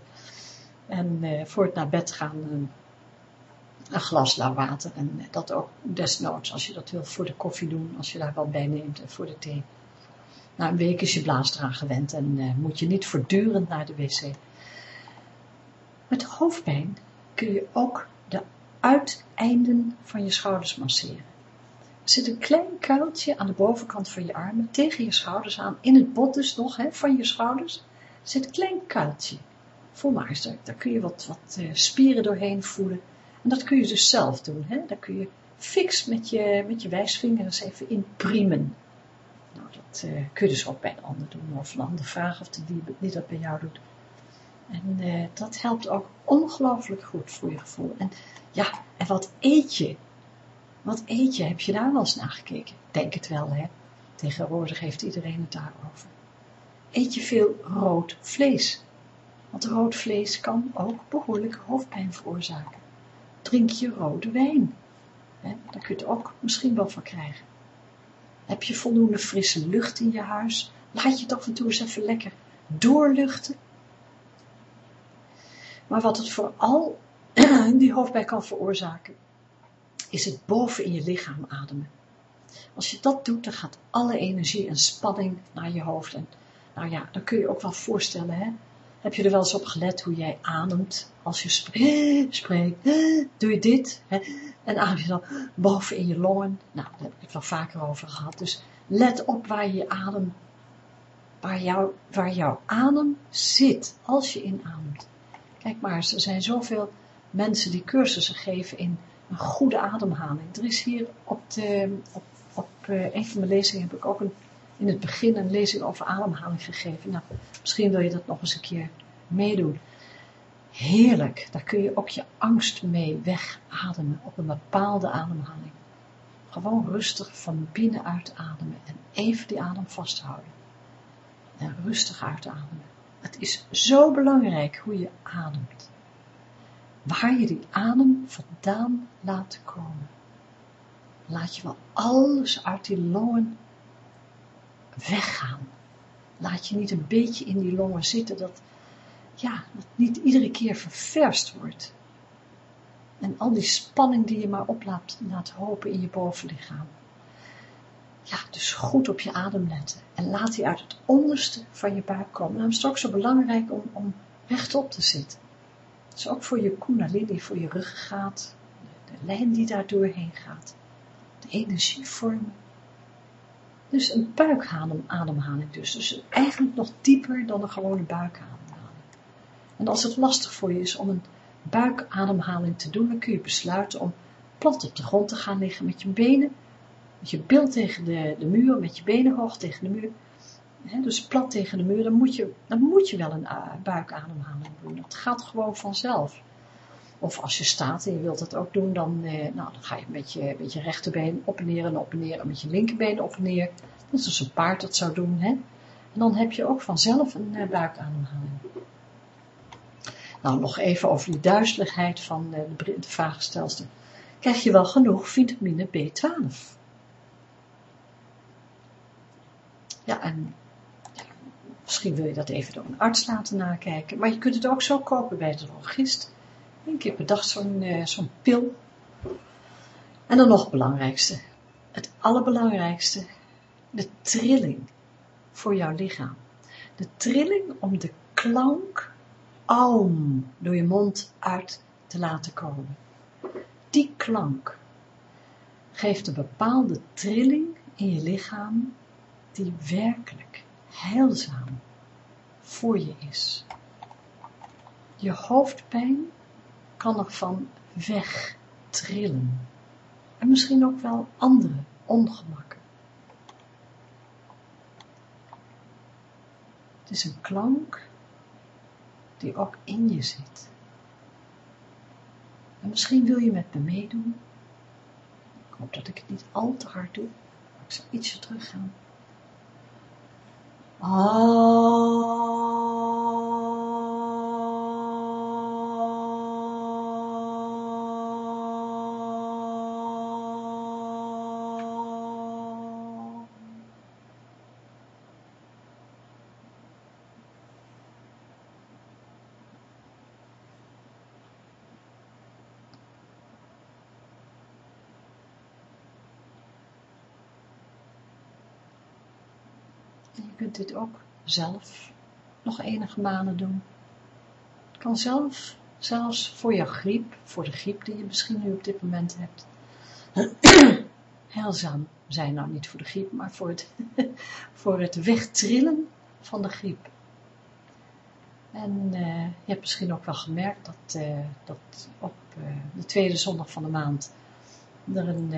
En uh, voor het naar bed gaan een, een glas lauw water. En dat ook desnoods, als je dat wil, voor de koffie doen, als je daar wat bij neemt en voor de thee. Na een week is je blaas eraan gewend en moet je niet voortdurend naar de wc. Met hoofdpijn kun je ook de uiteinden van je schouders masseren zit een klein kuiltje aan de bovenkant van je armen, tegen je schouders aan, in het bot dus nog, hè, van je schouders, zit een klein kuiltje. Voel maar eens, daar, kun je wat, wat uh, spieren doorheen voelen. En dat kun je dus zelf doen, hè. Daar kun je fix met je, met je wijsvinger eens even inprimen. Nou, dat uh, kun je dus ook bij een ander doen, of een ander vragen of die, die dat bij jou doet. En uh, dat helpt ook ongelooflijk goed voor je gevoel. En ja, en wat eet je? Wat eet je? Heb je daar wel eens naar gekeken? Denk het wel, hè? Tegenwoordig heeft iedereen het daarover. Eet je veel rood vlees? Want rood vlees kan ook behoorlijke hoofdpijn veroorzaken. Drink je rode wijn? Hè? Daar kun je het ook misschien wel van krijgen. Heb je voldoende frisse lucht in je huis? Laat je het af en toe eens even lekker doorluchten. Maar wat het vooral die hoofdpijn kan veroorzaken, is het boven in je lichaam ademen. Als je dat doet, dan gaat alle energie en spanning naar je hoofd. En nou ja, dan kun je ook wel voorstellen, hè. Heb je er wel eens op gelet hoe jij ademt als je spreekt? Doe je dit? Hè? En adem je dan boven in je longen? Nou, daar heb ik het wel vaker over gehad. Dus let op waar je adem, waar, jou, waar jouw adem zit als je inademt. Kijk maar er zijn zoveel mensen die cursussen geven in een goede ademhaling. Er is hier op, de, op, op uh, een van mijn lezingen heb ik ook een, in het begin een lezing over ademhaling gegeven. Nou, misschien wil je dat nog eens een keer meedoen. Heerlijk, daar kun je ook je angst mee wegademen op een bepaalde ademhaling. Gewoon rustig van binnenuit ademen en even die adem vasthouden. En rustig uitademen. Het is zo belangrijk hoe je ademt waar je die adem vandaan laat komen. Laat je wel alles uit die longen weggaan. Laat je niet een beetje in die longen zitten, dat, ja, dat niet iedere keer ververst wordt. En al die spanning die je maar op laat, laat hopen in je bovenlichaam. Ja, dus goed op je adem letten. En laat die uit het onderste van je buik komen. Daarom is het ook zo belangrijk om, om rechtop te zitten. Dus ook voor je kundalini, voor je ruggengraat, de, de lijn die daar doorheen gaat, de energievormen. Dus een buikademhaling dus. Dus eigenlijk nog dieper dan een gewone buikademhaling. En als het lastig voor je is om een buikademhaling te doen, dan kun je besluiten om plat op de grond te gaan liggen met je benen, met je bil tegen de, de muur, met je benen hoog tegen de muur. Dus plat tegen de muur, dan moet je, dan moet je wel een uh, buikademhaling doen. Dat gaat gewoon vanzelf. Of als je staat en je wilt dat ook doen, dan, eh, nou, dan ga je met je, met je rechterbeen op en neer en op en neer en met je linkerbeen op en neer. Dat is dus een paard dat zou doen. Hè? En dan heb je ook vanzelf een uh, buikademhaling. Nou, nog even over die duizeligheid van uh, de, de vraagstelster. Krijg je wel genoeg vitamine B12? Ja, en misschien wil je dat even door een arts laten nakijken. Maar je kunt het ook zo kopen bij de drogist. Een keer per dag zo'n uh, pil. En dan nog het belangrijkste. Het allerbelangrijkste. De trilling voor jouw lichaam. De trilling om de klank aum door je mond uit te laten komen. Die klank geeft een bepaalde trilling in je lichaam die werkelijk heilzaam voor je is. Je hoofdpijn kan ervan wegtrillen. En misschien ook wel andere ongemakken. Het is een klank die ook in je zit. En misschien wil je met me meedoen. Ik hoop dat ik het niet al te hard doe. Ik zal ietsje teruggaan. 哦。Dit ook zelf nog enige maanden doen. Het kan zelf, zelfs voor jouw griep, voor de griep die je misschien nu op dit moment hebt, heilzaam zijn. Nou, niet voor de griep, maar voor het, voor het wegtrillen van de griep. En uh, je hebt misschien ook wel gemerkt dat, uh, dat op uh, de tweede zondag van de maand er een,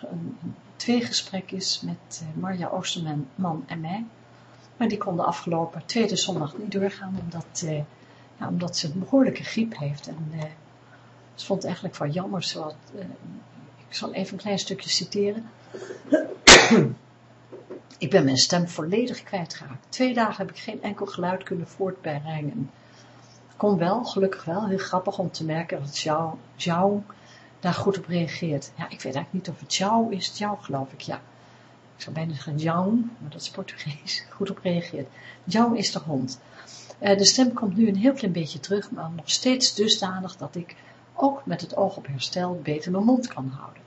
een, tweegesprek is met uh, Marja Oosterman en mij. Maar die kon de afgelopen tweede zondag niet doorgaan, omdat, uh, ja, omdat ze een behoorlijke griep heeft. En uh, ze vond het eigenlijk wel jammer. Zoals, ik zal even een klein stukje citeren. ik ben mijn stem volledig kwijtgeraakt. Twee dagen heb ik geen enkel geluid kunnen voortbrengen. Kon wel, gelukkig wel, heel grappig om te merken dat jouw daar goed op reageert. Ja, ik weet eigenlijk niet of het jou is, jou geloof ik, ja. Ik zou bijna zeggen jou, maar dat is Portugees, goed op reageert. Jou is de hond. Uh, de stem komt nu een heel klein beetje terug, maar nog steeds dusdanig dat ik ook met het oog op herstel beter mijn mond kan houden.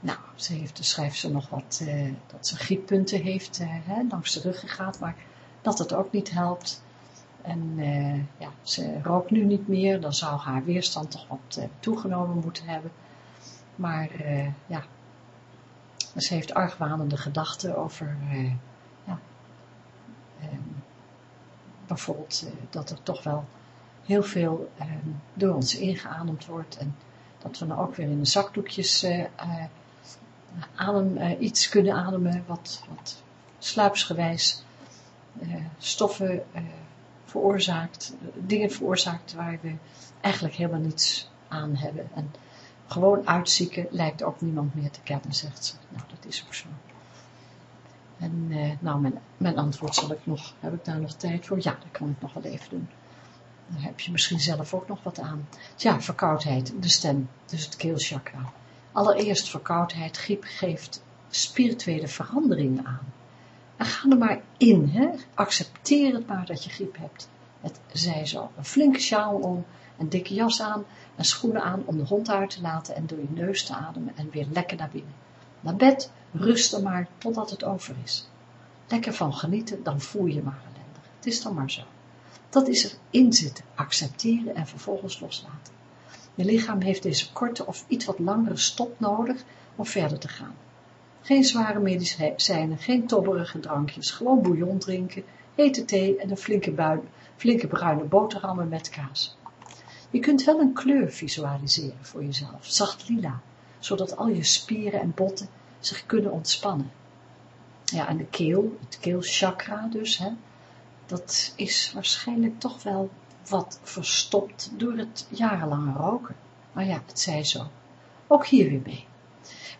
Nou, ze heeft, dus schrijft ze nog wat, uh, dat ze grieppunten heeft uh, hè, langs de rug gegaan, maar dat het ook niet helpt. En uh, ja, ze rookt nu niet meer, dan zou haar weerstand toch wat uh, toegenomen moeten hebben. Maar uh, ja, ze heeft argwanende gedachten over, ja, ehm, bijvoorbeeld dat er toch wel heel veel ehm, door ons ingeademd wordt. En dat we dan ook weer in de zakdoekjes adem, iets kunnen ademen wat, wat sluipsgewijs stoffen dingen veroorzaakt waar we eigenlijk helemaal niets aan hebben. En gewoon uitzieken lijkt ook niemand meer te kennen, zegt ze. Nou, dat is ook zo. En eh, nou, mijn, mijn antwoord zal ik nog, heb ik daar nog tijd voor? Ja, dat kan ik nog wel even doen. Dan heb je misschien zelf ook nog wat aan. Ja, verkoudheid, de stem, dus het keelchakra. Allereerst verkoudheid, griep geeft spirituele veranderingen aan. En ga er maar in, hè. accepteer het maar dat je griep hebt. Het zij zo, een flinke sjaal om, een dikke jas aan en schoenen aan om de hond uit te laten en door je neus te ademen en weer lekker naar binnen. Naar bed, rust er maar totdat het over is. Lekker van genieten, dan voel je maar ellendig. Het is dan maar zo. Dat is erin zitten, accepteren en vervolgens loslaten. Je lichaam heeft deze korte of iets wat langere stop nodig om verder te gaan. Geen zware medicijnen, geen tobberige drankjes, gewoon bouillon drinken, hete thee en een flinke, flinke bruine boterhammen met kaas. Je kunt wel een kleur visualiseren voor jezelf, zacht lila, zodat al je spieren en botten zich kunnen ontspannen. Ja, en de keel, het keelchakra dus, hè, dat is waarschijnlijk toch wel wat verstopt door het jarenlange roken. Maar ja, het zij zo. Ook hier weer mee.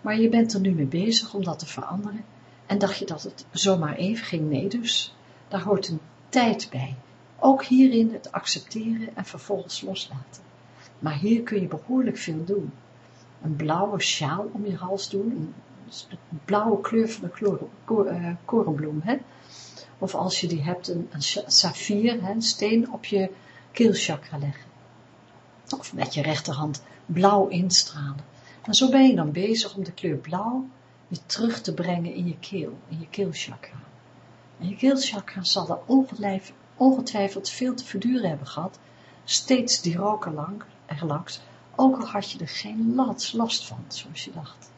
Maar je bent er nu mee bezig om dat te veranderen en dacht je dat het zomaar even ging? Nee dus, daar hoort een tijd bij. Ook hierin het accepteren en vervolgens loslaten. Maar hier kun je behoorlijk veel doen. Een blauwe sjaal om je hals doen, een, blauwe kleur van de eh, korenbloem, hè? Of als je die hebt, een, een saffier, hè, een steen op je keelchakra leggen. Of met je rechterhand blauw instralen. En zo ben je dan bezig om de kleur blauw weer terug te brengen in je keel, in je keelchakra. En je keelchakra zal er ongetwijfeld veel te verduren hebben gehad, steeds die roken lang, langs, ook al had je er geen last van, zoals je dacht.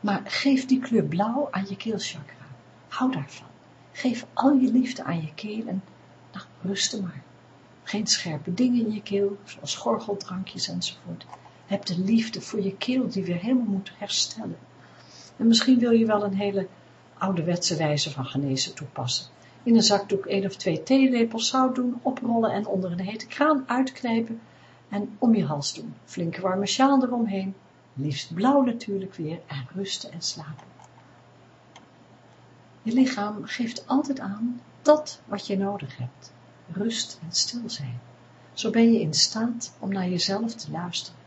Maar geef die kleur blauw aan je keelchakra. Hou daarvan. Geef al je liefde aan je keel en nou, rusten maar. Geen scherpe dingen in je keel, zoals gorgeldrankjes enzovoort. Heb de liefde voor je keel die weer helemaal moet herstellen. En misschien wil je wel een hele ouderwetse wijze van genezen toepassen. In een zakdoek één of twee theelepels zout doen, oprollen en onder een hete kraan uitknijpen en om je hals doen. Flinke warme sjaal eromheen, liefst blauw natuurlijk weer en rusten en slapen. Je lichaam geeft altijd aan dat wat je nodig hebt. Rust en stil zijn. Zo ben je in staat om naar jezelf te luisteren.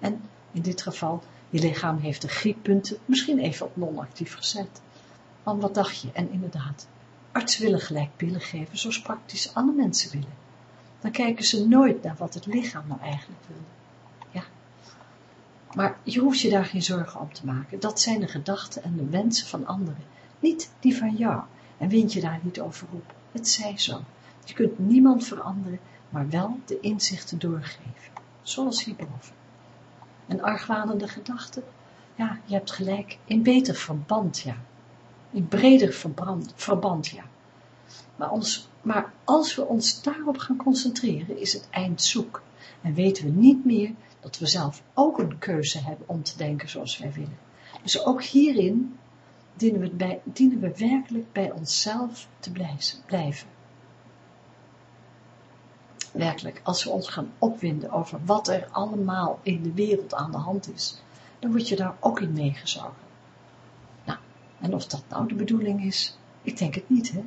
En in dit geval, je lichaam heeft de grieppunten misschien even op non-actief gezet. Want wat dacht je? En inderdaad, artsen willen gelijk pillen geven zoals praktisch alle mensen willen. Dan kijken ze nooit naar wat het lichaam nou eigenlijk wil. Ja. Maar je hoeft je daar geen zorgen om te maken. Dat zijn de gedachten en de wensen van anderen. Niet die van jou. En wind je daar niet over op. Het zij zo. Je kunt niemand veranderen, maar wel de inzichten doorgeven. Zoals hierboven. Een argwanende gedachte? Ja, je hebt gelijk. In beter verband, ja. In breder verband, verband ja. Maar, ons, maar als we ons daarop gaan concentreren, is het eind zoek. En weten we niet meer dat we zelf ook een keuze hebben om te denken zoals wij willen. Dus ook hierin dienen we, bij, dienen we werkelijk bij onszelf te blijven. Werkelijk, als we ons gaan opwinden over wat er allemaal in de wereld aan de hand is, dan word je daar ook in meegezogen. Nou, en of dat nou de bedoeling is, ik denk het niet, hè.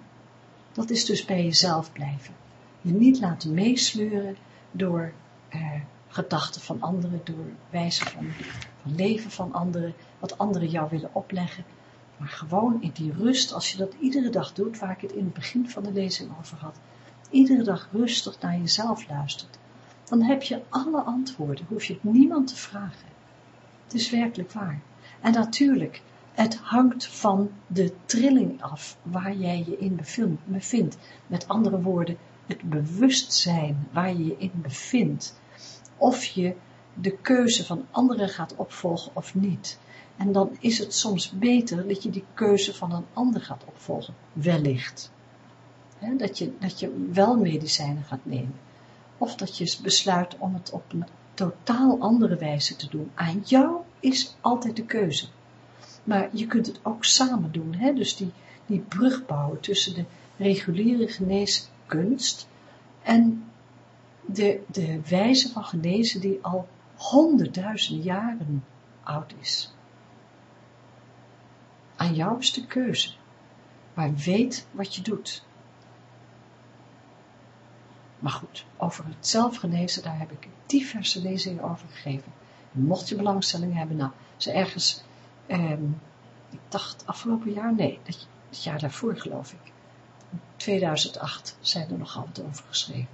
Dat is dus bij jezelf blijven. Je niet laten meesleuren door eh, gedachten van anderen, door wijze van, van leven van anderen, wat anderen jou willen opleggen, maar gewoon in die rust, als je dat iedere dag doet, waar ik het in het begin van de lezing over had, iedere dag rustig naar jezelf luistert, dan heb je alle antwoorden, hoef je het niemand te vragen. Het is werkelijk waar. En natuurlijk, het hangt van de trilling af waar jij je in bevindt. Met andere woorden, het bewustzijn waar je je in bevindt. Of je de keuze van anderen gaat opvolgen of niet. En dan is het soms beter dat je die keuze van een ander gaat opvolgen, wellicht. Dat, je, dat je wel medicijnen gaat nemen. Of dat je besluit om het op een totaal andere wijze te doen. Aan jou is altijd de keuze. Maar je kunt het ook samen doen. Hè? Dus die, die brug bouwen tussen de reguliere geneeskunst en de, de wijze van genezen die al honderdduizenden jaren oud is. Aan jou is de keuze. Maar weet wat je doet. Maar goed, over het zelfgenezen, daar heb ik diverse lezingen over gegeven. mocht je belangstelling hebben, nou, ze ergens, ehm, ik dacht afgelopen jaar, nee, dat, het jaar daarvoor geloof ik. 2008 zijn er nog altijd over geschreven.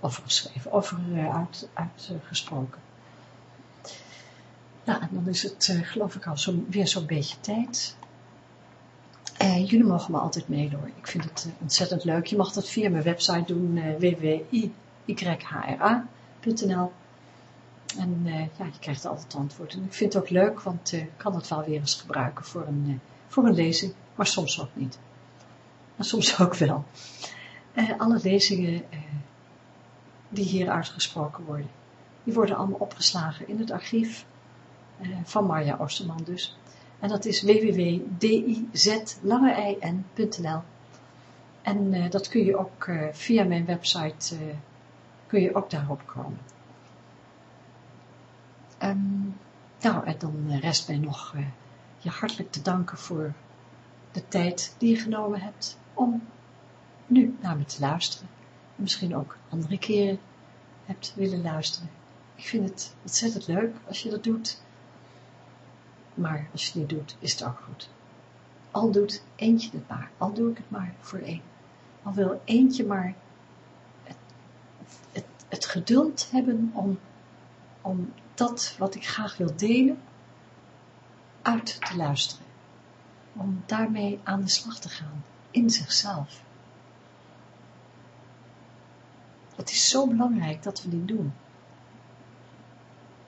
Over geschreven, over uh, uit, uitgesproken. nou, en dan is het, uh, geloof ik, al zo, weer zo'n beetje tijd Uh, jullie mogen me altijd hoor. Ik vind het ontzettend leuk. Je mag dat via mijn website doen, uh, En ja, je krijgt altijd antwoord. En ik vind het ook leuk, want ik kan het wel weer eens gebruiken voor een, voor een lezing, maar soms ook niet. Maar soms ook wel. alle lezingen die hier uitgesproken worden, die worden allemaal opgeslagen in het archief van Marja Oosterman dus. En dat is www.dizlangein.nl En uh, dat kun je ook uh, via mijn website, uh, kun je ook daarop komen. Um, nou, en dan rest mij nog je hartelijk te danken voor de tijd die je genomen hebt om nu naar me te luisteren. En misschien ook andere keren hebt willen luisteren. Ik vind het ontzettend leuk als je dat doet. Maar als je het doet, is het ook goed. Al doet eentje het maar, al doe ik het maar voor één. Al wil eentje maar het, het, het geduld hebben om, om dat wat ik graag wil delen, uit te luisteren. Om daarmee aan de slag te gaan, in zichzelf. Het is zo belangrijk dat we dit doen.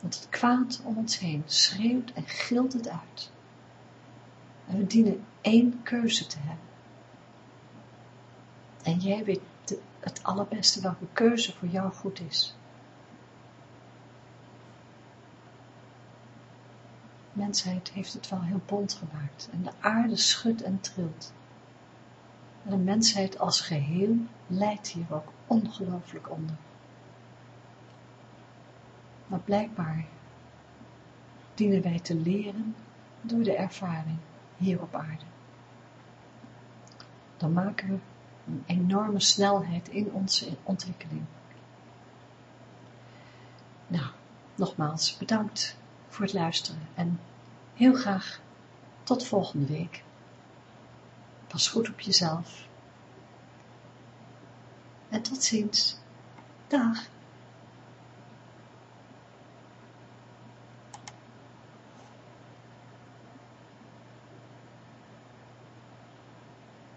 Want het kwaad om ons heen schreeuwt en gilt het uit. En we dienen één keuze te hebben. En jij weet het allerbeste welke keuze voor jou goed is. Mensheid heeft het wel heel bond gemaakt en de aarde schudt en trilt. En de mensheid als geheel lijdt hier ook ongelooflijk onder. Maar blijkbaar dienen wij te leren door de ervaring hier op aarde. Dan maken we een enorme snelheid in onze ontwikkeling. Nou, nogmaals bedankt voor het luisteren en heel graag tot volgende week. Pas goed op jezelf. En tot ziens. Dag.